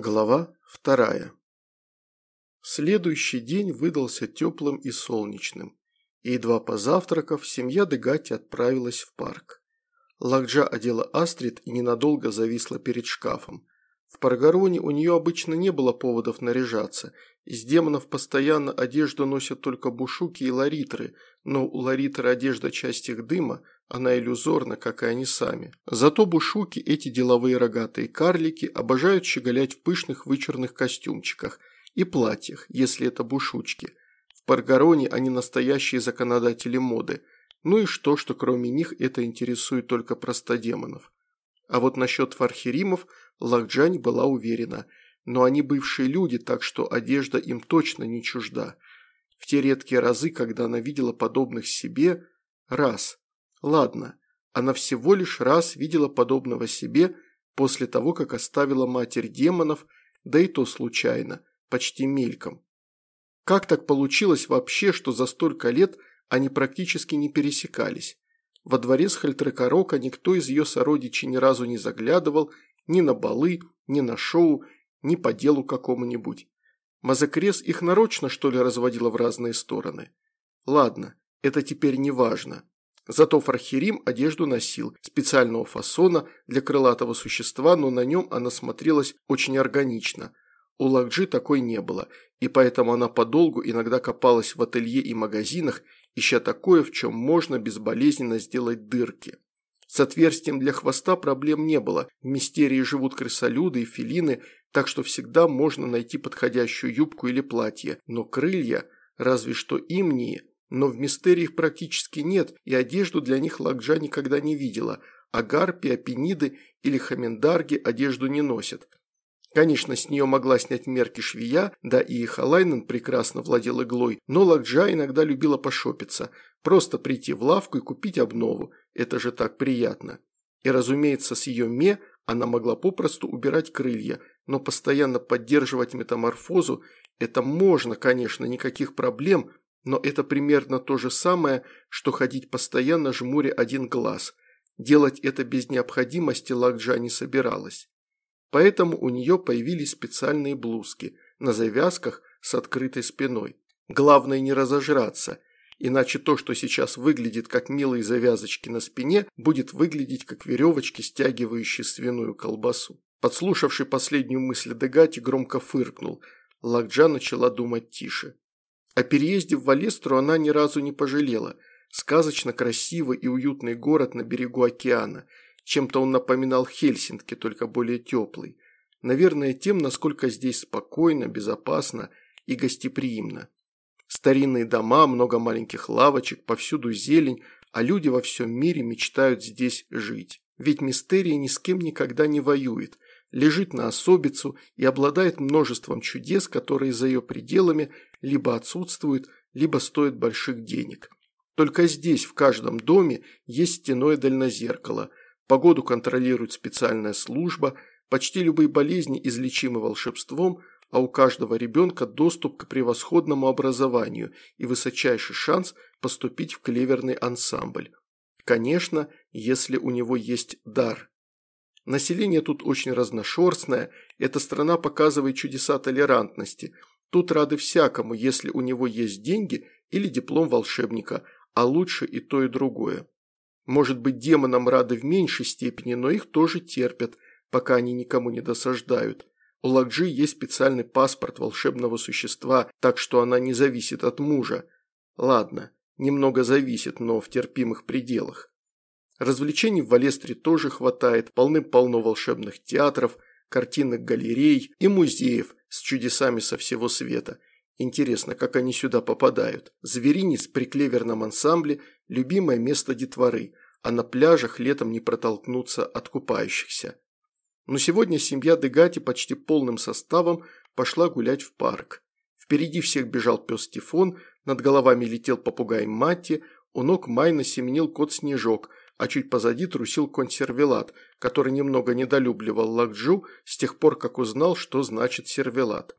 Глава вторая. Следующий день выдался теплым и солнечным, и едва позавтракав, семья Дегати отправилась в парк. Лакджа одела Астрид и ненадолго зависла перед шкафом. В Паргароне у нее обычно не было поводов наряжаться. Из демонов постоянно одежду носят только бушуки и ларитры, но у ларитры одежда часть их дыма, она иллюзорна, как и они сами. Зато бушуки, эти деловые рогатые карлики, обожают щеголять в пышных вычурных костюмчиках и платьях, если это бушучки. В Паргароне они настоящие законодатели моды. Ну и что, что кроме них это интересует только простодемонов. А вот насчет фархеримов Лакджань была уверена, но они бывшие люди, так что одежда им точно не чужда. В те редкие разы, когда она видела подобных себе, раз. Ладно, она всего лишь раз видела подобного себе после того, как оставила матерь демонов, да и то случайно, почти мельком. Как так получилось вообще, что за столько лет они практически не пересекались? Во дворе с Хальтрекорока никто из ее сородичей ни разу не заглядывал ни на балы, ни на шоу, ни по делу какому-нибудь. Мазакрес их нарочно, что ли, разводила в разные стороны? Ладно, это теперь не важно. Зато Фархирим одежду носил, специального фасона для крылатого существа, но на нем она смотрелась очень органично. У Лакджи такой не было, и поэтому она подолгу иногда копалась в ателье и магазинах, ища такое, в чем можно безболезненно сделать дырки. С отверстием для хвоста проблем не было, в мистерии живут крысолюды и филины, так что всегда можно найти подходящую юбку или платье, но крылья, разве что имнии, но в мистериях практически нет, и одежду для них Лакджа никогда не видела, а гарпи, апениды или хамендарги одежду не носят. Конечно, с нее могла снять мерки швея, да и Халайнен прекрасно владел иглой, но Лакджа иногда любила пошопиться, просто прийти в лавку и купить обнову, это же так приятно. И разумеется, с ее ме она могла попросту убирать крылья, но постоянно поддерживать метаморфозу – это можно, конечно, никаких проблем, но это примерно то же самое, что ходить постоянно жмуря один глаз. Делать это без необходимости Лакджа не собиралась. Поэтому у нее появились специальные блузки на завязках с открытой спиной. Главное не разожраться, иначе то, что сейчас выглядит как милые завязочки на спине, будет выглядеть как веревочки, стягивающие свиную колбасу. Подслушавший последнюю мысль Дегати громко фыркнул. Лакджа начала думать тише. О переезде в Валестру она ни разу не пожалела. Сказочно красивый и уютный город на берегу океана. Чем-то он напоминал Хельсинки, только более теплый. Наверное, тем, насколько здесь спокойно, безопасно и гостеприимно. Старинные дома, много маленьких лавочек, повсюду зелень, а люди во всем мире мечтают здесь жить. Ведь Мистерия ни с кем никогда не воюет, лежит на особицу и обладает множеством чудес, которые за ее пределами либо отсутствуют, либо стоят больших денег. Только здесь, в каждом доме, есть стеное дальнозеркало, погоду контролирует специальная служба, почти любые болезни излечимы волшебством, а у каждого ребенка доступ к превосходному образованию и высочайший шанс поступить в клеверный ансамбль. Конечно, если у него есть дар. Население тут очень разношерстное, эта страна показывает чудеса толерантности. Тут рады всякому, если у него есть деньги или диплом волшебника, а лучше и то, и другое. Может быть, демонам рады в меньшей степени, но их тоже терпят, пока они никому не досаждают. У Лакджи есть специальный паспорт волшебного существа, так что она не зависит от мужа. Ладно, немного зависит, но в терпимых пределах. Развлечений в Валестре тоже хватает, полным-полно волшебных театров, картинок галерей и музеев с чудесами со всего света. Интересно, как они сюда попадают. Зверинец при клеверном ансамбле – любимое место детворы, а на пляжах летом не протолкнуться от купающихся. Но сегодня семья Дегати почти полным составом пошла гулять в парк. Впереди всех бежал пес Тифон, над головами летел попугай Матти, у ног Майна семенил кот Снежок – а чуть позади трусил консервелат, который немного недолюбливал Лакджу с тех пор, как узнал, что значит сервелат.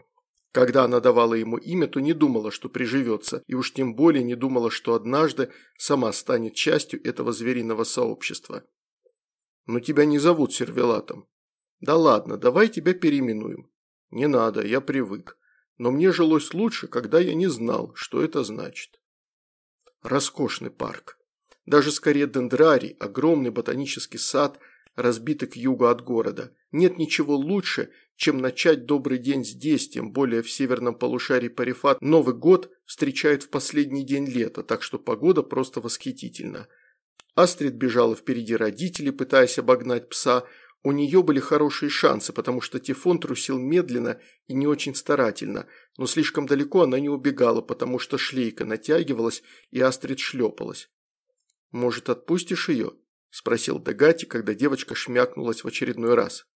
Когда она давала ему имя, то не думала, что приживется, и уж тем более не думала, что однажды сама станет частью этого звериного сообщества. «Но тебя не зовут сервелатом». «Да ладно, давай тебя переименуем». «Не надо, я привык. Но мне жилось лучше, когда я не знал, что это значит». Роскошный парк. Даже скорее дендрарий, огромный ботанический сад, разбитый к югу от города. Нет ничего лучше, чем начать добрый день здесь, тем более в северном полушарии Парифат Новый год встречают в последний день лета, так что погода просто восхитительна. Астрид бежала впереди родителей, пытаясь обогнать пса. У нее были хорошие шансы, потому что Тифон трусил медленно и не очень старательно, но слишком далеко она не убегала, потому что шлейка натягивалась и Астрид шлепалась. «Может, отпустишь ее?» – спросил Дагати, когда девочка шмякнулась в очередной раз.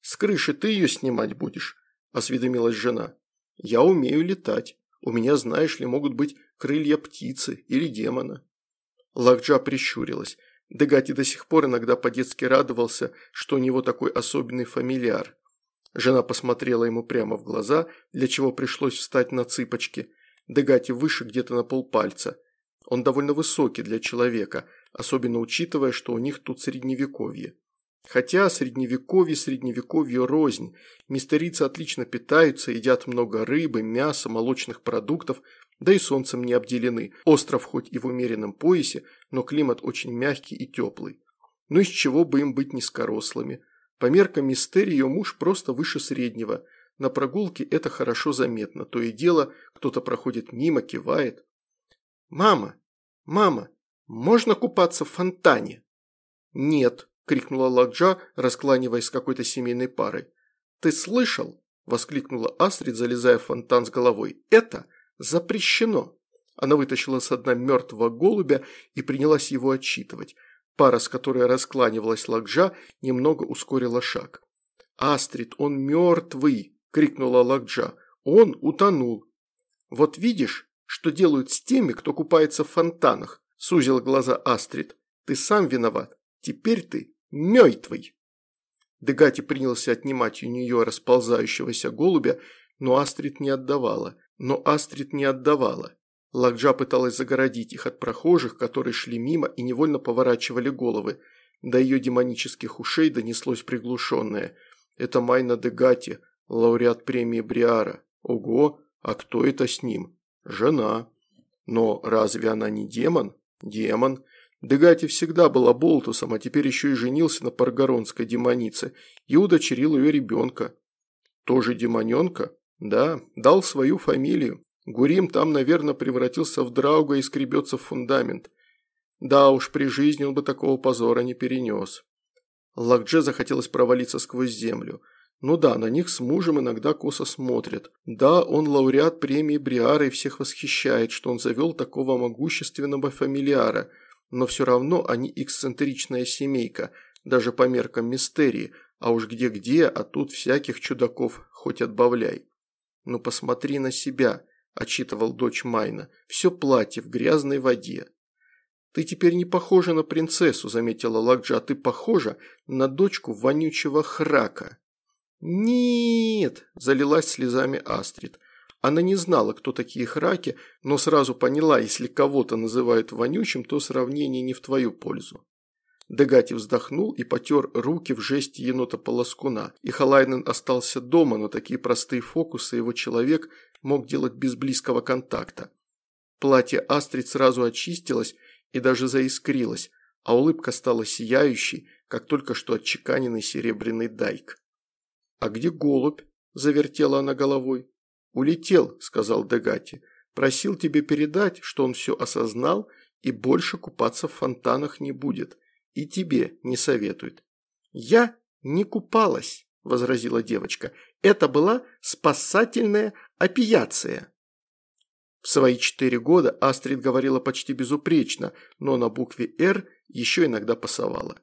«С крыши ты ее снимать будешь?» – осведомилась жена. «Я умею летать. У меня, знаешь ли, могут быть крылья птицы или демона». Лакджа прищурилась. Дегати до сих пор иногда по-детски радовался, что у него такой особенный фамильяр. Жена посмотрела ему прямо в глаза, для чего пришлось встать на цыпочки. Дегати выше где-то на полпальца. Он довольно высокий для человека, особенно учитывая, что у них тут средневековье. Хотя средневековье средневековье рознь. Мистерицы отлично питаются, едят много рыбы, мяса, молочных продуктов, да и солнцем не обделены. Остров хоть и в умеренном поясе, но климат очень мягкий и теплый. Ну из чего бы им быть низкорослыми? По меркам мистерии ее муж просто выше среднего. На прогулке это хорошо заметно. То и дело, кто-то проходит мимо, кивает. «Мама! Мама! Можно купаться в фонтане?» «Нет», – крикнула Ладжа, раскланиваясь с какой-то семейной парой. «Ты слышал?» – воскликнула Астрид, залезая в фонтан с головой. «Это запрещено!» Она вытащила с дна мертвого голубя и принялась его отчитывать. Пара, с которой раскланивалась Лакджа, немного ускорила шаг. «Астрид, он мертвый!» – крикнула Лакджа. «Он утонул!» «Вот видишь, что делают с теми, кто купается в фонтанах», – сузил глаза Астрид. «Ты сам виноват. Теперь ты мертвый». Дегати принялся отнимать у нее расползающегося голубя, но Астрид не отдавала. Но Астрид не отдавала. Лакджа пыталась загородить их от прохожих, которые шли мимо и невольно поворачивали головы. До ее демонических ушей донеслось приглушенное. «Это Майна Дегати, лауреат премии Бриара. Ого, а кто это с ним?» Жена. Но разве она не демон? Демон. Дегати всегда была болтусом, а теперь еще и женился на паргоронской демонице и удочерил ее ребенка. Тоже демоненка? Да, дал свою фамилию. Гурим там, наверное, превратился в драуга и скребется в фундамент. Да уж, при жизни он бы такого позора не перенес. Лакдже захотелось провалиться сквозь землю. Ну да, на них с мужем иногда косо смотрят. Да, он лауреат премии Бриара и всех восхищает, что он завел такого могущественного фамильяра, но все равно они эксцентричная семейка, даже по меркам мистерии, а уж где-где, а тут всяких чудаков хоть отбавляй. «Ну посмотри на себя», – отчитывал дочь Майна, – «все платье в грязной воде». «Ты теперь не похожа на принцессу», – заметила Лакджа, – «а ты похожа на дочку вонючего храка». «Нет!» – залилась слезами Астрид. Она не знала, кто такие храки, но сразу поняла, если кого-то называют вонючим, то сравнение не в твою пользу. Дегати вздохнул и потер руки в жесте енота-полоскуна, и Халайнен остался дома, но такие простые фокусы его человек мог делать без близкого контакта. Платье Астрид сразу очистилось и даже заискрилось, а улыбка стала сияющей, как только что отчеканенный серебряный дайк. «А где голубь?» – завертела она головой. «Улетел», – сказал Дегати. «Просил тебе передать, что он все осознал и больше купаться в фонтанах не будет. И тебе не советует». «Я не купалась», – возразила девочка. «Это была спасательная опияция». В свои четыре года Астрид говорила почти безупречно, но на букве «Р» еще иногда пасовала.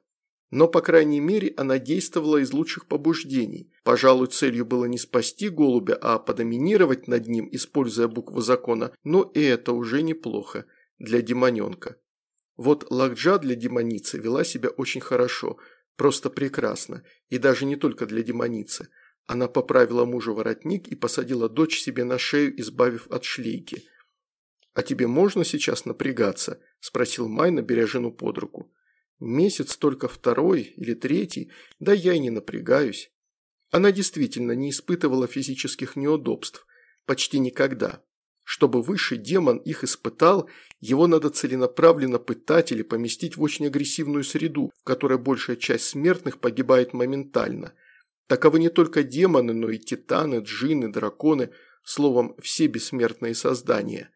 Но, по крайней мере, она действовала из лучших побуждений. Пожалуй, целью было не спасти голубя, а подоминировать над ним, используя букву закона, но и это уже неплохо для демоненка. Вот Лакджа для демоницы вела себя очень хорошо, просто прекрасно, и даже не только для демоницы. Она поправила мужу воротник и посадила дочь себе на шею, избавив от шлейки. «А тебе можно сейчас напрягаться?» – спросил Майна, беря жену под руку. Месяц только второй или третий, да я и не напрягаюсь. Она действительно не испытывала физических неудобств. Почти никогда. Чтобы высший демон их испытал, его надо целенаправленно пытать или поместить в очень агрессивную среду, в которой большая часть смертных погибает моментально. Таковы не только демоны, но и титаны, джинны, драконы, словом, все бессмертные создания.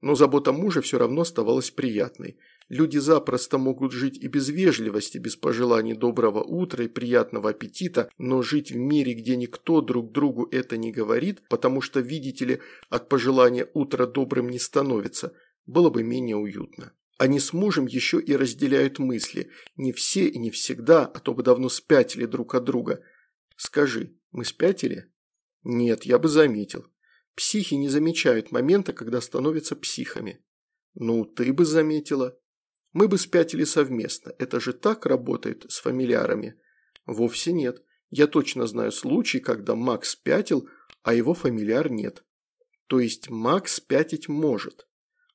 Но забота мужа все равно оставалась приятной – Люди запросто могут жить и без вежливости, без пожеланий доброго утра и приятного аппетита, но жить в мире, где никто друг другу это не говорит, потому что, видите ли, от пожелания утра добрым не становится, было бы менее уютно. Они с мужем еще и разделяют мысли. Не все и не всегда, а то бы давно спятили друг от друга. Скажи, мы спятили? Нет, я бы заметил. Психи не замечают момента, когда становятся психами. Ну, ты бы заметила. Мы бы спятили совместно. Это же так работает с фамильярами. Вовсе нет. Я точно знаю случай, когда Макс спятил, а его фамильяр нет. То есть Макс спятить может.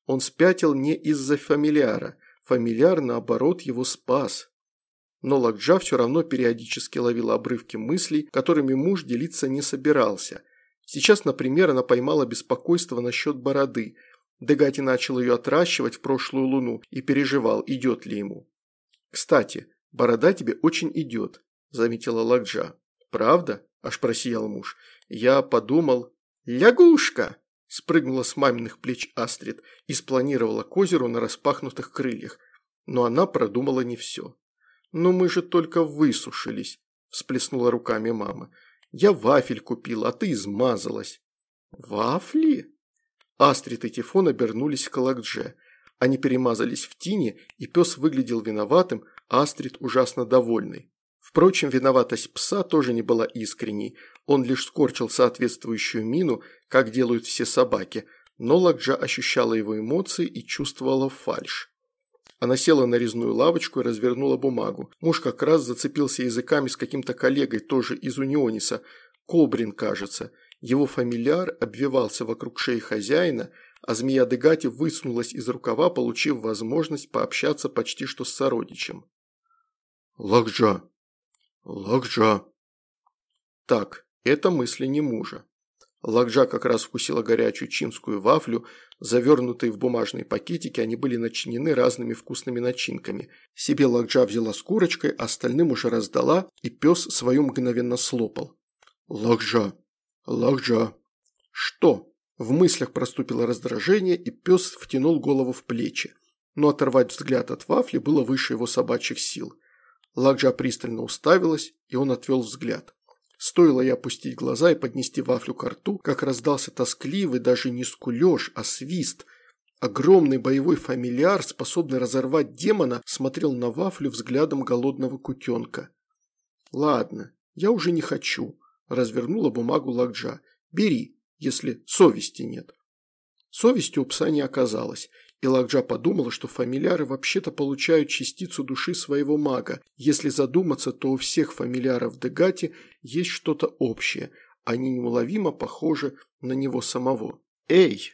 Он спятил не из-за фамильяра. Фамильяр, наоборот, его спас. Но Лакджа все равно периодически ловила обрывки мыслей, которыми муж делиться не собирался. Сейчас, например, она поймала беспокойство насчет бороды – Дегати начал ее отращивать в прошлую луну и переживал, идет ли ему. «Кстати, борода тебе очень идет», – заметила Лакджа. «Правда?» – аж просиял муж. «Я подумал...» «Лягушка!» – спрыгнула с маминых плеч Астрид и спланировала к озеру на распахнутых крыльях. Но она продумала не все. «Но мы же только высушились», – всплеснула руками мама. «Я вафель купила, а ты измазалась». «Вафли?» Астрид и Тифон обернулись к Лакдже. Они перемазались в тине, и пес выглядел виноватым, а Астрид ужасно довольной. Впрочем, виноватость пса тоже не была искренней, он лишь скорчил соответствующую мину, как делают все собаки, но Лакджа ощущала его эмоции и чувствовала фальшь. Она села на резную лавочку и развернула бумагу. Муж как раз зацепился языками с каким-то коллегой, тоже из Униониса. Колбрин, кажется. Его фамильяр обвивался вокруг шеи хозяина, а змея Дегати высунулась из рукава, получив возможность пообщаться почти что с сородичем. «Лакджа! Лакджа!» Так, это мысли не мужа. Лакджа как раз вкусила горячую чинскую вафлю, завернутые в бумажные пакетики, они были начинены разными вкусными начинками. Себе Лакджа взяла с курочкой, остальным уже раздала, и пес свою мгновенно слопал. «Лакджа, «Лакджа». «Что?» В мыслях проступило раздражение, и пес втянул голову в плечи. Но оторвать взгляд от вафли было выше его собачьих сил. Лакджа пристально уставилась, и он отвел взгляд. Стоило ей опустить глаза и поднести вафлю к рту, как раздался тоскливый даже не скулеж, а свист. Огромный боевой фамильяр, способный разорвать демона, смотрел на вафлю взглядом голодного кутенка. «Ладно, я уже не хочу», развернула бумагу Лакджа. «Бери, если совести нет». Совести у пса не оказалось, и Лакджа подумала, что фамильяры вообще-то получают частицу души своего мага. Если задуматься, то у всех фамильяров Дегати есть что-то общее, они неуловимо похожи на него самого. «Эй!»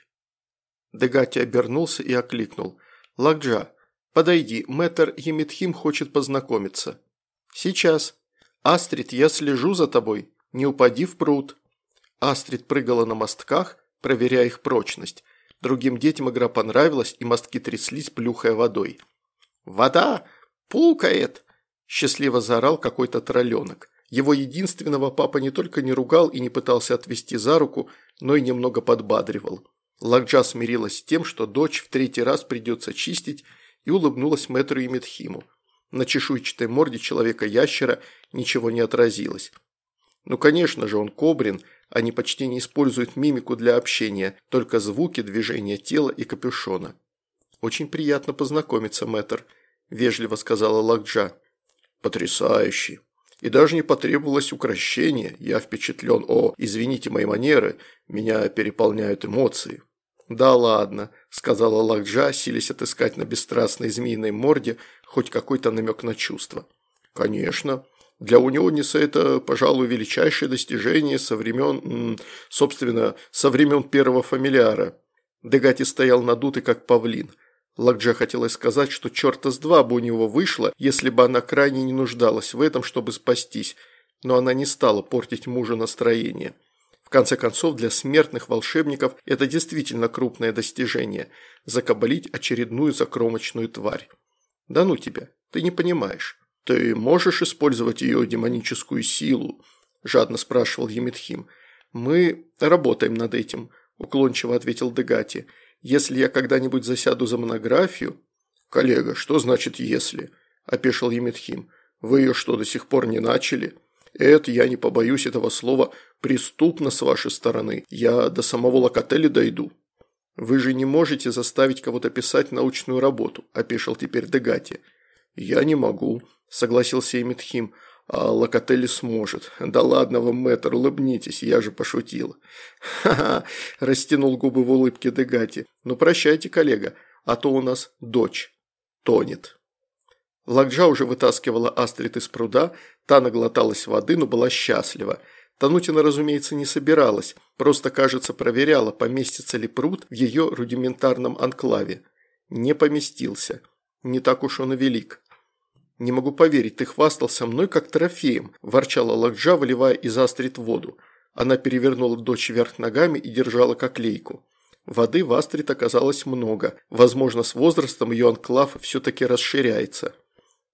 Дегати обернулся и окликнул. «Лакджа, подойди, мэтр Емитхим хочет познакомиться». «Сейчас. Астрид, я слежу за тобой», не упади в пруд». Астрид прыгала на мостках, проверяя их прочность. Другим детям игра понравилась, и мостки тряслись, плюхая водой. «Вода! Пукает!» – счастливо заорал какой-то тролленок. Его единственного папа не только не ругал и не пытался отвести за руку, но и немного подбадривал. Лакджа смирилась с тем, что дочь в третий раз придется чистить, и улыбнулась мэтру и Медхиму. На чешуйчатой морде человека-ящера ничего не отразилось. Ну, конечно же, он кобрин, они почти не используют мимику для общения, только звуки, движения тела и капюшона. «Очень приятно познакомиться, мэтр», – вежливо сказала Лакджа. «Потрясающий. И даже не потребовалось укращения. Я впечатлен. О, извините мои манеры, меня переполняют эмоции». «Да ладно», – сказала Лакджа, силясь отыскать на бесстрастной змеиной морде хоть какой-то намек на чувство. «Конечно», для Униониса это, пожалуй, величайшее достижение со времен, собственно, со времен первого фамилиара. Дегати стоял надутый, как павлин. Лакджа хотелось сказать, что черта с два бы у него вышло, если бы она крайне не нуждалась в этом, чтобы спастись. но она не стала портить мужу настроение. В конце концов, для смертных волшебников это действительно крупное достижение – закабалить очередную закромочную тварь. Да ну тебя, ты не понимаешь. Ты можешь использовать ее демоническую силу? Жадно спрашивал Емитхим. Мы работаем над этим, уклончиво ответил Дегати. Если я когда-нибудь засяду за монографию... Коллега, что значит «если»? Опешил Емитхим. Вы ее что, до сих пор не начали? Это, я не побоюсь этого слова, преступно с вашей стороны. Я до самого Локотеля дойду. Вы же не можете заставить кого-то писать научную работу, опешил теперь Дегати. Я не могу, согласился Эмитхим. А Локотели сможет. Да ладно вам, мэтр, улыбнитесь, я же пошутил. Ха-ха, растянул губы в улыбке Дегати. Ну прощайте, коллега, а то у нас дочь тонет. Лакджа уже вытаскивала Астрид из пруда, та наглоталась воды, но была счастлива. Тонуть она, разумеется, не собиралась, просто, кажется, проверяла, поместится ли пруд в ее рудиментарном анклаве. Не поместился. Не так уж он и велик. «Не могу поверить, ты хвастался мной как трофеем», – ворчала Лакджа, выливая из Астрид воду. Она перевернула дочь вверх ногами и держала как лейку. Воды в Астрид оказалось много. Возможно, с возрастом ее анклав все-таки расширяется.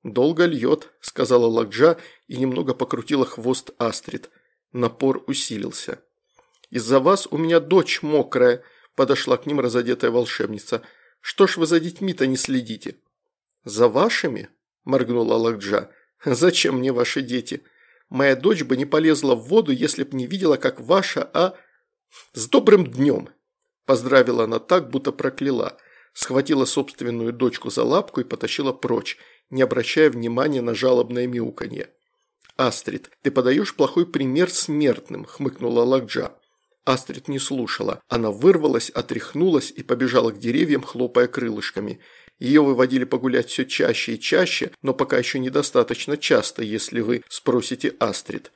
«Долго льет», – сказала Лакджа и немного покрутила хвост Астрид. Напор усилился. «Из-за вас у меня дочь мокрая», – подошла к ним разодетая волшебница. «Что ж вы за детьми-то не следите?» «За вашими?» – моргнула Лакджа. «Зачем мне ваши дети? Моя дочь бы не полезла в воду, если б не видела, как ваша, а...» «С добрым днем!» – поздравила она так, будто прокляла. Схватила собственную дочку за лапку и потащила прочь, не обращая внимания на жалобное мяуканье. «Астрид, ты подаешь плохой пример смертным», – хмыкнула Лакджа. Астрид не слушала. Она вырвалась, отряхнулась и побежала к деревьям, хлопая крылышками. Ее выводили погулять все чаще и чаще, но пока еще недостаточно часто, если вы спросите Астрид.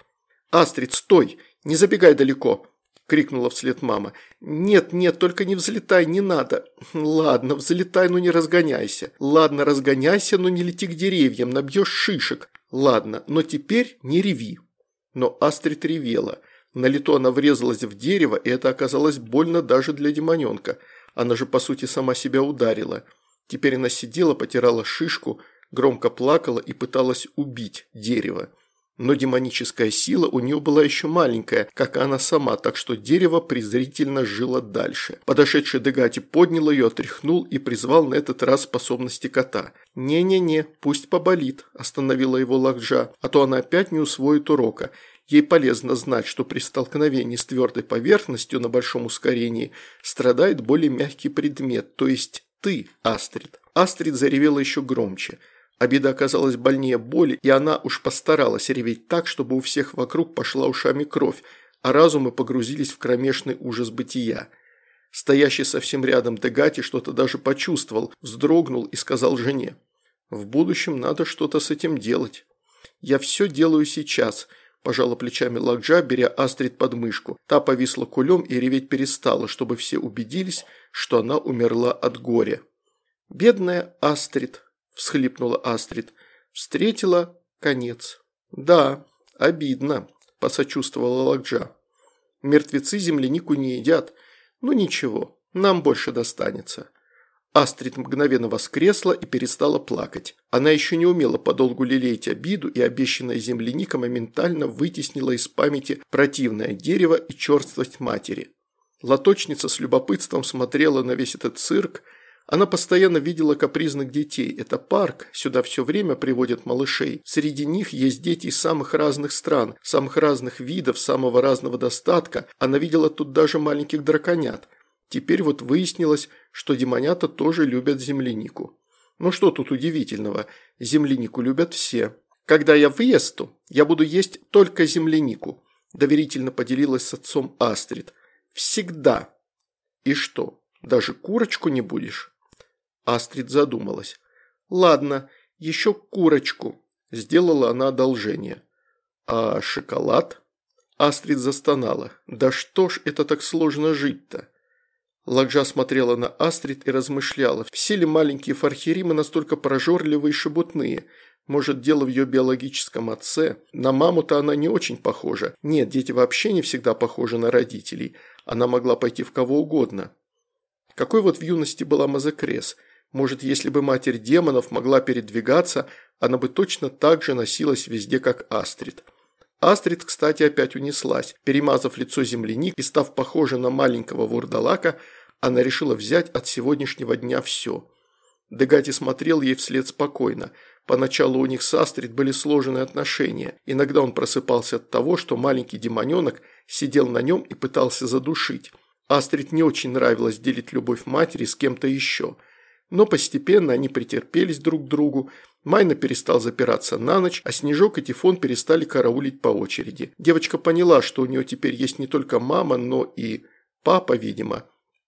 «Астрид, стой! Не забегай далеко!» – крикнула вслед мама. «Нет, нет, только не взлетай, не надо!» «Ладно, взлетай, но не разгоняйся!» «Ладно, разгоняйся, но не лети к деревьям, набьешь шишек!» «Ладно, но теперь не реви!» Но Астрид ревела. На лету она врезалась в дерево, и это оказалось больно даже для демоненка. Она же, по сути, сама себя ударила. Теперь она сидела, потирала шишку, громко плакала и пыталась убить дерево. Но демоническая сила у нее была еще маленькая, как и она сама, так что дерево презрительно жило дальше. Подошедший Дегати поднял ее, отряхнул и призвал на этот раз способности кота. «Не-не-не, пусть поболит», – остановила его Лакджа, – «а то она опять не усвоит урока». Ей полезно знать, что при столкновении с твердой поверхностью на большом ускорении страдает более мягкий предмет, то есть ты, Астрид. Астрид заревела еще громче – Обида оказалась больнее боли, и она уж постаралась реветь так, чтобы у всех вокруг пошла ушами кровь, а разумы погрузились в кромешный ужас бытия. Стоящий совсем рядом Дегати что-то даже почувствовал, вздрогнул и сказал жене. «В будущем надо что-то с этим делать». «Я все делаю сейчас», – пожала плечами Лакджа, беря Астрид под мышку. Та повисла кулем и реветь перестала, чтобы все убедились, что она умерла от горя. «Бедная Астрид», – всхлипнула Астрид. «Встретила конец». «Да, обидно», – посочувствовала Лакджа. «Мертвецы землянику не едят. Ну ничего, нам больше достанется». Астрид мгновенно воскресла и перестала плакать. Она еще не умела подолгу лелеять обиду, и обещанная земляника моментально вытеснила из памяти противное дерево и черствость матери. Лоточница с любопытством смотрела на весь этот цирк, она постоянно видела капризных детей. Это парк, сюда все время приводят малышей. Среди них есть дети из самых разных стран, самых разных видов, самого разного достатка. Она видела тут даже маленьких драконят. Теперь вот выяснилось, что демонята тоже любят землянику. Ну что тут удивительного? Землянику любят все. Когда я выезду, я буду есть только землянику, доверительно поделилась с отцом Астрид. Всегда. И что, даже курочку не будешь? Астрид задумалась. «Ладно, еще курочку», – сделала она одолжение. «А шоколад?» Астрид застонала. «Да что ж это так сложно жить-то?» Ладжа смотрела на Астрид и размышляла, все ли маленькие фархеримы настолько прожорливые и шебутные. Может, дело в ее биологическом отце? На маму-то она не очень похожа. Нет, дети вообще не всегда похожи на родителей. Она могла пойти в кого угодно. Какой вот в юности была Мазекрес? Может, если бы матерь демонов могла передвигаться, она бы точно так же носилась везде, как Астрид. Астрид, кстати, опять унеслась. Перемазав лицо земляник и став похожей на маленького вурдалака, она решила взять от сегодняшнего дня все. Дегати смотрел ей вслед спокойно. Поначалу у них с Астрид были сложные отношения. Иногда он просыпался от того, что маленький демоненок сидел на нем и пытался задушить. Астрид не очень нравилось делить любовь матери с кем-то еще. Но постепенно они претерпелись друг к другу. Майна перестал запираться на ночь, а Снежок и Тифон перестали караулить по очереди. Девочка поняла, что у нее теперь есть не только мама, но и папа, видимо.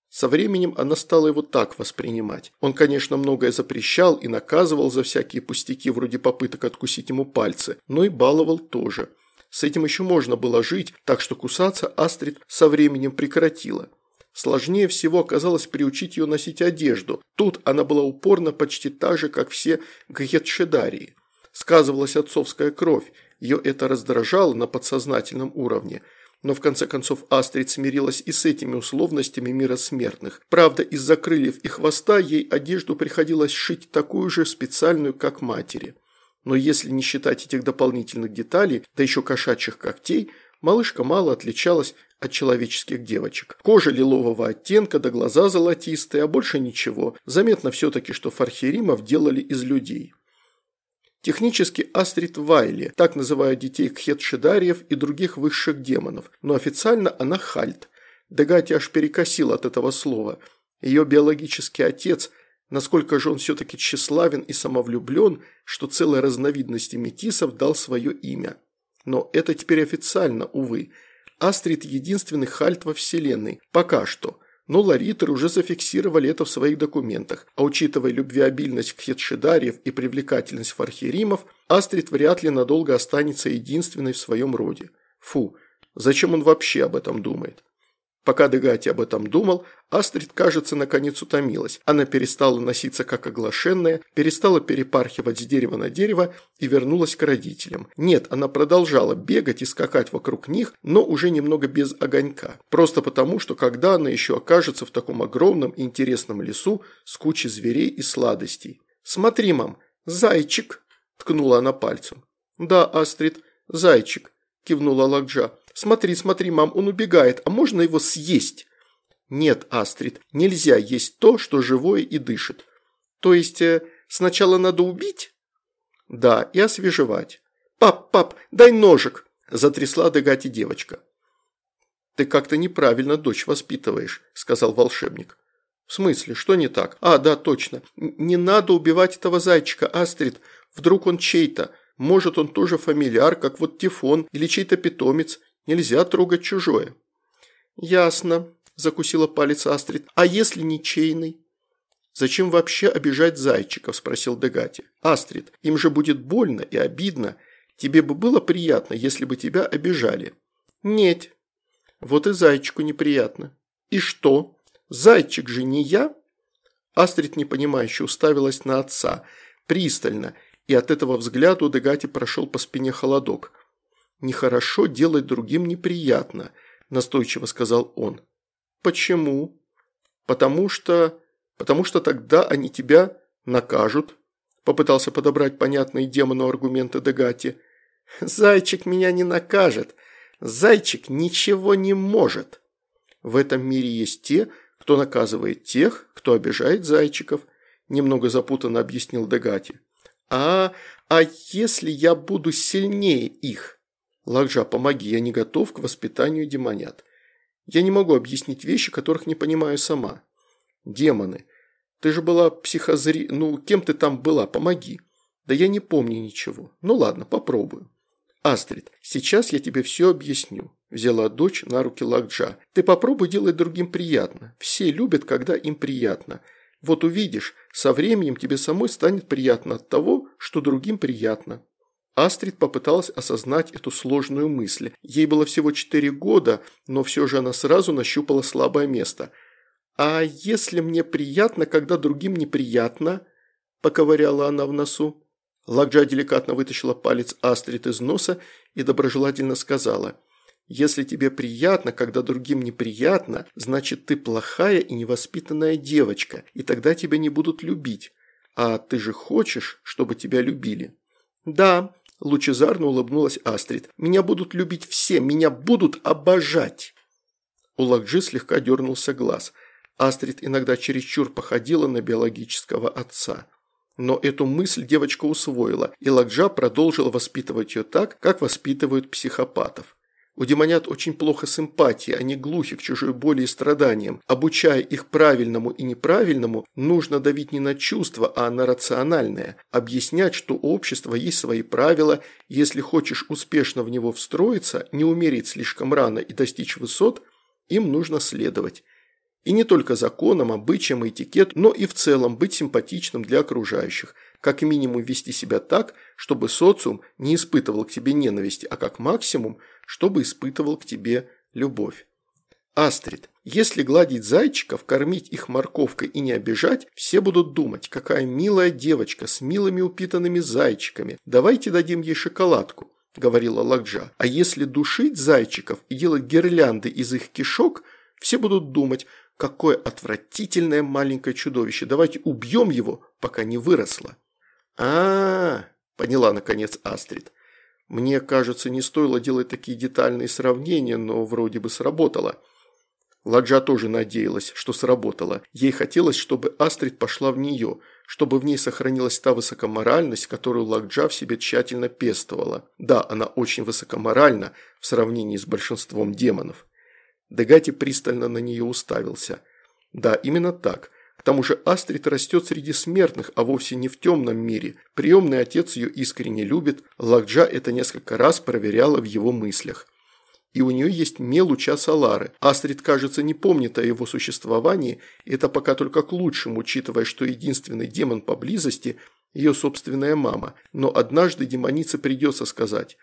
Со временем она стала его так воспринимать. Он, конечно, многое запрещал и наказывал за всякие пустяки, вроде попыток откусить ему пальцы, но и баловал тоже. С этим еще можно было жить, так что кусаться Астрид со временем прекратила. Сложнее всего оказалось приучить ее носить одежду. Тут она была упорна почти так же, как все гетшедарии. Сказывалась отцовская кровь, ее это раздражало на подсознательном уровне – но в конце концов Астрид смирилась и с этими условностями мира смертных. Правда, из-за крыльев и хвоста ей одежду приходилось шить такую же специальную, как матери. Но если не считать этих дополнительных деталей, да еще кошачьих когтей, малышка мало отличалась от человеческих девочек. Кожа лилового оттенка, да глаза золотистые, а больше ничего. Заметно все-таки, что фархеримов делали из людей. Технически Астрид Вайли, так называют детей кхетшидариев и других высших демонов, но официально она Хальт. Дегати аж перекосил от этого слова. Ее биологический отец, насколько же он все-таки тщеславен и самовлюблен, что целая разновидность метисов дал свое имя. Но это теперь официально, увы. Астрид единственный Хальт во вселенной, пока что – но ларитеры уже зафиксировали это в своих документах, а учитывая любвеобильность кхетшидариев и привлекательность фархеримов, Астрид вряд ли надолго останется единственной в своем роде. Фу, зачем он вообще об этом думает? Пока Дегати об этом думал, Астрид, кажется, наконец утомилась. Она перестала носиться как оглашенная, перестала перепархивать с дерева на дерево и вернулась к родителям. Нет, она продолжала бегать и скакать вокруг них, но уже немного без огонька. Просто потому, что когда она еще окажется в таком огромном интересном лесу с кучей зверей и сладостей. «Смотри, мам, зайчик!» – ткнула она пальцем. «Да, Астрид, зайчик», – кивнула Лакджа. «Смотри, смотри, мам, он убегает, а можно его съесть?» «Нет, Астрид, нельзя есть то, что живое и дышит». «То есть э, сначала надо убить?» «Да, и освежевать». «Пап, пап, дай ножик!» – затрясла Дегати девочка. «Ты как-то неправильно дочь воспитываешь», – сказал волшебник. «В смысле, что не так? А, да, точно. Не надо убивать этого зайчика, Астрид. Вдруг он чей-то. Может, он тоже фамильяр, как вот Тифон, или чей-то питомец. Нельзя трогать чужое». «Ясно», – закусила палец Астрид. «А если ничейный?» «Зачем вообще обижать зайчиков?» – спросил Дегати. «Астрид, им же будет больно и обидно. Тебе бы было приятно, если бы тебя обижали». «Нет». «Вот и зайчику неприятно». «И что? Зайчик же не я?» Астрид непонимающе уставилась на отца, пристально, и от этого взгляда у Дегати прошел по спине холодок. «Нехорошо делать другим неприятно», – настойчиво сказал он. «Почему?» «Потому что... Потому что тогда они тебя накажут», – попытался подобрать понятные демону аргументы Дегати. «Зайчик меня не накажет. Зайчик ничего не может. В этом мире есть те, кто наказывает тех, кто обижает зайчиков», – немного запутанно объяснил Дегати. «А, а если я буду сильнее их?» «Лакжа, помоги, я не готов к воспитанию демонят. Я не могу объяснить вещи, которых не понимаю сама. Демоны. Ты же была психозри... Ну, кем ты там была? Помоги. Да я не помню ничего. Ну ладно, попробую. Астрид, сейчас я тебе все объясню. Взяла дочь на руки Лакджа. Ты попробуй делать другим приятно. Все любят, когда им приятно. Вот увидишь, со временем тебе самой станет приятно от того, что другим приятно. Астрид попыталась осознать эту сложную мысль. Ей было всего четыре года, но все же она сразу нащупала слабое место. «А если мне приятно, когда другим неприятно?» – поковыряла она в носу. Лакджа деликатно вытащила палец Астрид из носа и доброжелательно сказала – если тебе приятно, когда другим неприятно, значит ты плохая и невоспитанная девочка, и тогда тебя не будут любить. А ты же хочешь, чтобы тебя любили?» «Да», – лучезарно улыбнулась Астрид, – «меня будут любить все, меня будут обожать». У Лакджи слегка дернулся глаз. Астрид иногда чересчур походила на биологического отца. Но эту мысль девочка усвоила, и Лакджа продолжила воспитывать ее так, как воспитывают психопатов. У демонят очень плохо с эмпатией, они глухи к чужой боли и страданиям. Обучая их правильному и неправильному, нужно давить не на чувства, а на рациональное. Объяснять, что у общества есть свои правила, если хочешь успешно в него встроиться, не умереть слишком рано и достичь высот, им нужно следовать. И не только законам, обычаям и этикет, но и в целом быть симпатичным для окружающих. Как минимум вести себя так, чтобы социум не испытывал к тебе ненависти, а как максимум – чтобы испытывал к тебе любовь. Астрид, если гладить зайчиков, кормить их морковкой и не обижать, все будут думать, какая милая девочка с милыми упитанными зайчиками, давайте дадим ей шоколадку, говорила Лакджа. А если душить зайчиков и делать гирлянды из их кишок, все будут думать, какое отвратительное маленькое чудовище, давайте убьем его, пока не выросло. А, -а, поняла наконец Астрид. Мне кажется, не стоило делать такие детальные сравнения, но вроде бы сработало. Ладжа тоже надеялась, что сработало. Ей хотелось, чтобы Астрид пошла в нее, чтобы в ней сохранилась та высокоморальность, которую Ладжа в себе тщательно пестовала. Да, она очень высокоморальна в сравнении с большинством демонов. Дегати пристально на нее уставился. Да, именно так тому же Астрид растет среди смертных, а вовсе не в темном мире. Приемный отец ее искренне любит, Лакджа это несколько раз проверяла в его мыслях. И у нее есть мелуча Салары. Астрид, кажется, не помнит о его существовании, это пока только к лучшему, учитывая, что единственный демон поблизости – ее собственная мама. Но однажды демонице придется сказать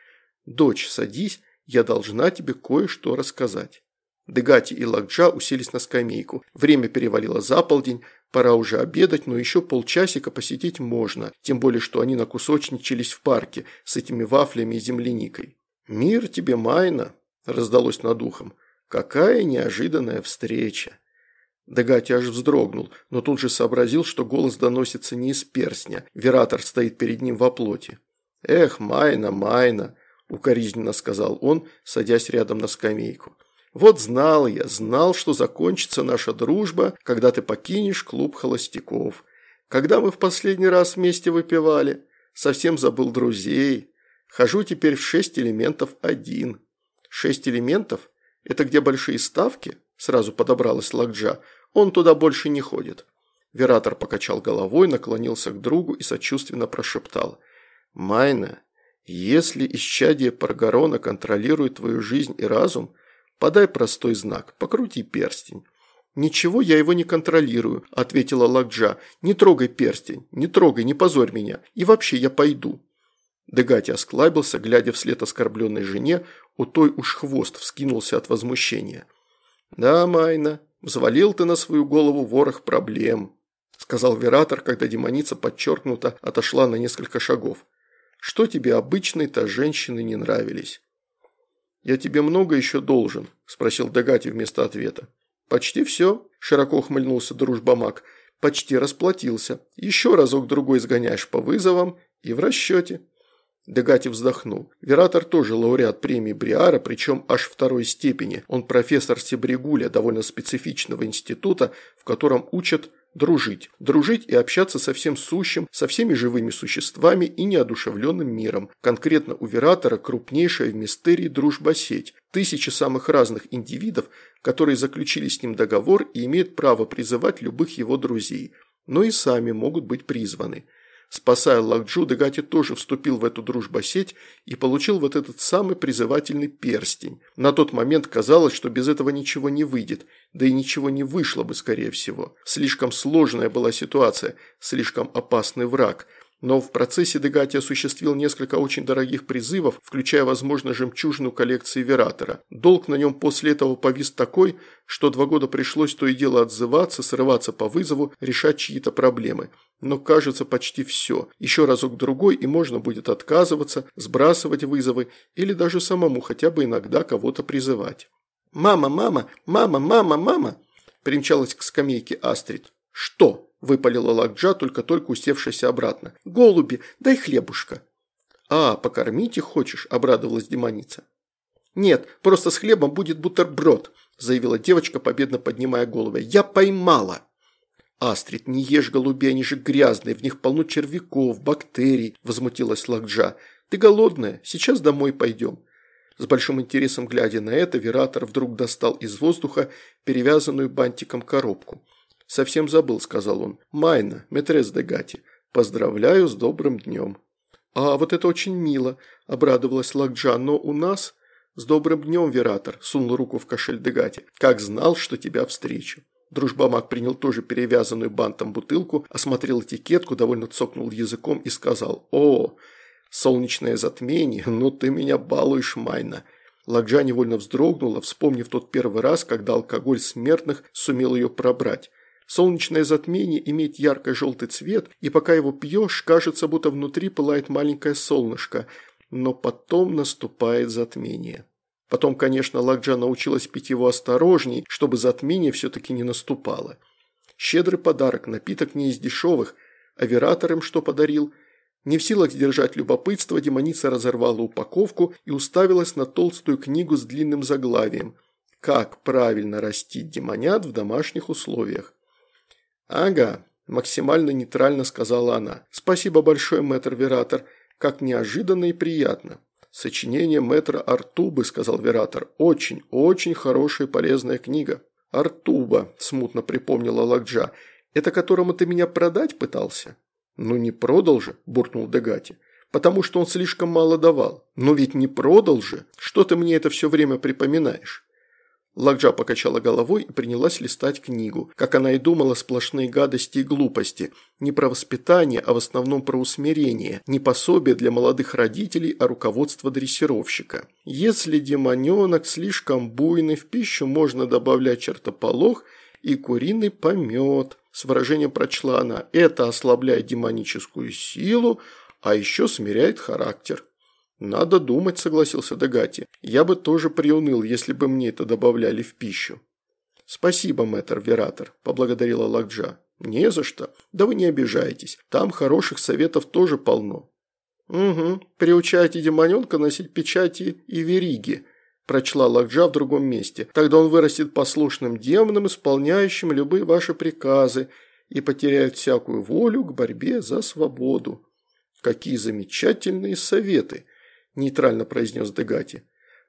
«Дочь, садись, я должна тебе кое-что рассказать». Дегати и Лакджа уселись на скамейку. Время перевалило за полдень, пора уже обедать, но еще полчасика посетить можно, тем более, что они накусочничались в парке с этими вафлями и земляникой. «Мир тебе, Майна!» – раздалось над ухом. «Какая неожиданная встреча!» Дегати аж вздрогнул, но тут же сообразил, что голос доносится не из перстня. Вератор стоит перед ним во плоти. «Эх, Майна, Майна!» – укоризненно сказал он, садясь рядом на скамейку. Вот знал я, знал, что закончится наша дружба, когда ты покинешь клуб холостяков. Когда мы в последний раз вместе выпивали? Совсем забыл друзей. Хожу теперь в шесть элементов один. Шесть элементов? Это где большие ставки? Сразу подобралась Лакджа. Он туда больше не ходит. Вератор покачал головой, наклонился к другу и сочувственно прошептал. «Майна, если исчадие Паргарона контролирует твою жизнь и разум, Подай простой знак, покрути перстень». «Ничего, я его не контролирую», – ответила Лакджа. «Не трогай перстень, не трогай, не позорь меня. И вообще я пойду». Дегати осклабился, глядя вслед оскорбленной жене, у той уж хвост вскинулся от возмущения. «Да, Майна, взвалил ты на свою голову ворох проблем», – сказал Вератор, когда демоница подчеркнуто отошла на несколько шагов. «Что тебе обычные-то женщины не нравились?» «Я тебе много еще должен?» – спросил Дагати вместо ответа. «Почти все», – широко ухмыльнулся дружбамак. «Почти расплатился. Еще разок-другой сгоняешь по вызовам и в расчете». Дегати вздохнул. Вератор тоже лауреат премии Бриара, причем аж второй степени. Он профессор Себригуля, довольно специфичного института, в котором учат Дружить. Дружить и общаться со всем сущим, со всеми живыми существами и неодушевленным миром. Конкретно у Вератора крупнейшая в мистерии дружба-сеть. Тысячи самых разных индивидов, которые заключили с ним договор и имеют право призывать любых его друзей. Но и сами могут быть призваны. Спасая Лакджу, Дегати тоже вступил в эту дружбосеть и получил вот этот самый призывательный перстень. На тот момент казалось, что без этого ничего не выйдет, да и ничего не вышло бы, скорее всего. Слишком сложная была ситуация, слишком опасный враг. Но в процессе Дегати осуществил несколько очень дорогих призывов, включая, возможно, жемчужину коллекции Вератора. Долг на нем после этого повис такой, что два года пришлось то и дело отзываться, срываться по вызову, решать чьи-то проблемы. Но кажется почти все. Еще разок-другой и можно будет отказываться, сбрасывать вызовы или даже самому хотя бы иногда кого-то призывать. «Мама, мама, мама, мама, мама!» примчалась к скамейке Астрид. «Что?» – выпалила Лакджа, только-только усевшаяся обратно. «Голуби, дай хлебушка». «А, покормить их хочешь?» – обрадовалась демоница. «Нет, просто с хлебом будет бутерброд», – заявила девочка, победно поднимая голову. «Я поймала!» «Астрид, не ешь голубей, они же грязные, в них полно червяков, бактерий», – возмутилась Лакджа. «Ты голодная? Сейчас домой пойдем». С большим интересом глядя на это, Вератор вдруг достал из воздуха перевязанную бантиком коробку. «Совсем забыл», – сказал он. «Майна, метрес де Гати, поздравляю с добрым днем». «А вот это очень мило», – обрадовалась Лакджа, – «но у нас...» «С добрым днем, Вератор», – сунул руку в кошель Дегати. «Как знал, что тебя встречу». Дружбамак принял тоже перевязанную бантом бутылку, осмотрел этикетку, довольно цокнул языком и сказал «О, солнечное затмение, ну ты меня балуешь, Майна». Лакджа невольно вздрогнула, вспомнив тот первый раз, когда алкоголь смертных сумел ее пробрать. Солнечное затмение имеет ярко-желтый цвет, и пока его пьешь, кажется, будто внутри пылает маленькое солнышко, но потом наступает затмение. Потом, конечно, Лакджа научилась пить его осторожней, чтобы затмение все-таки не наступало. Щедрый подарок, напиток не из дешевых, а Вератор им что подарил? Не в силах сдержать любопытство, демоница разорвала упаковку и уставилась на толстую книгу с длинным заглавием «Как правильно растить демонят в домашних условиях». «Ага», – максимально нейтрально сказала она. «Спасибо большое, мэтр Вератор. Как неожиданно и приятно». «Сочинение мэтра Артубы», – сказал Вератор. «Очень, очень хорошая и полезная книга». «Артуба», – смутно припомнила Лакджа. «Это которому ты меня продать пытался?» «Ну не продал же», – буркнул Дегати. «Потому что он слишком мало давал». «Но ведь не продал же. Что ты мне это все время припоминаешь?» Лакджа покачала головой и принялась листать книгу. Как она и думала, сплошные гадости и глупости. Не про воспитание, а в основном про усмирение. Не пособие для молодых родителей, а руководство дрессировщика. Если демоненок слишком буйный, в пищу можно добавлять чертополох и куриный помет. С выражением прочла она. Это ослабляет демоническую силу, а еще смиряет характер. «Надо думать», – согласился Дагати. «Я бы тоже приуныл, если бы мне это добавляли в пищу». «Спасибо, мэтр Вератор», – поблагодарила Лакджа. «Не за что. Да вы не обижайтесь. Там хороших советов тоже полно». «Угу. Приучайте демоненка носить печати и вериги», – прочла Лакджа в другом месте. «Тогда он вырастет послушным демоном, исполняющим любые ваши приказы, и потеряет всякую волю к борьбе за свободу». «Какие замечательные советы!» – нейтрально произнес Дегати.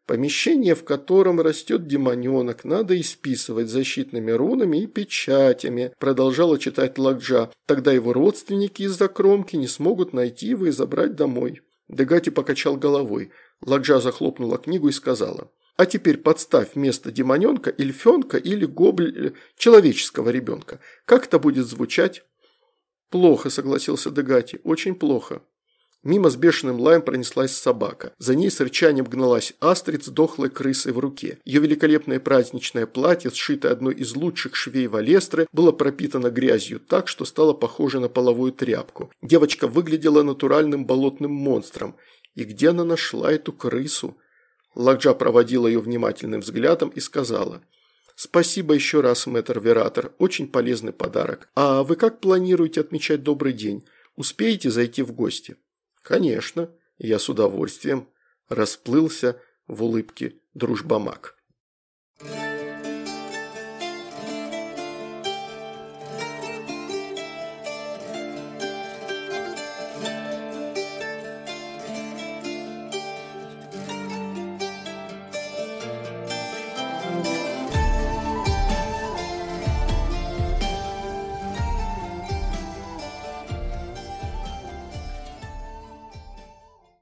«Помещение, в котором растет демоненок, надо исписывать защитными рунами и печатями», – продолжала читать Ладжа. «Тогда его родственники из-за кромки не смогут найти его и забрать домой». Дегати покачал головой. Ладжа захлопнула книгу и сказала. «А теперь подставь вместо демоненка эльфенка или гобль... Человеческого ребенка. Как это будет звучать?» «Плохо», – согласился Дегати, – «очень плохо». Мимо с бешеным лаем пронеслась собака. За ней с рычанием гналась Астрид с дохлой крысой в руке. Ее великолепное праздничное платье, сшитое одной из лучших швей Валестры, было пропитано грязью так, что стало похоже на половую тряпку. Девочка выглядела натуральным болотным монстром. И где она нашла эту крысу? Лакджа проводила ее внимательным взглядом и сказала – «Спасибо еще раз, мэтр Вератор, очень полезный подарок. А вы как планируете отмечать добрый день? Успеете зайти в гости?» «Конечно, я с удовольствием», – расплылся в улыбке дружбамак.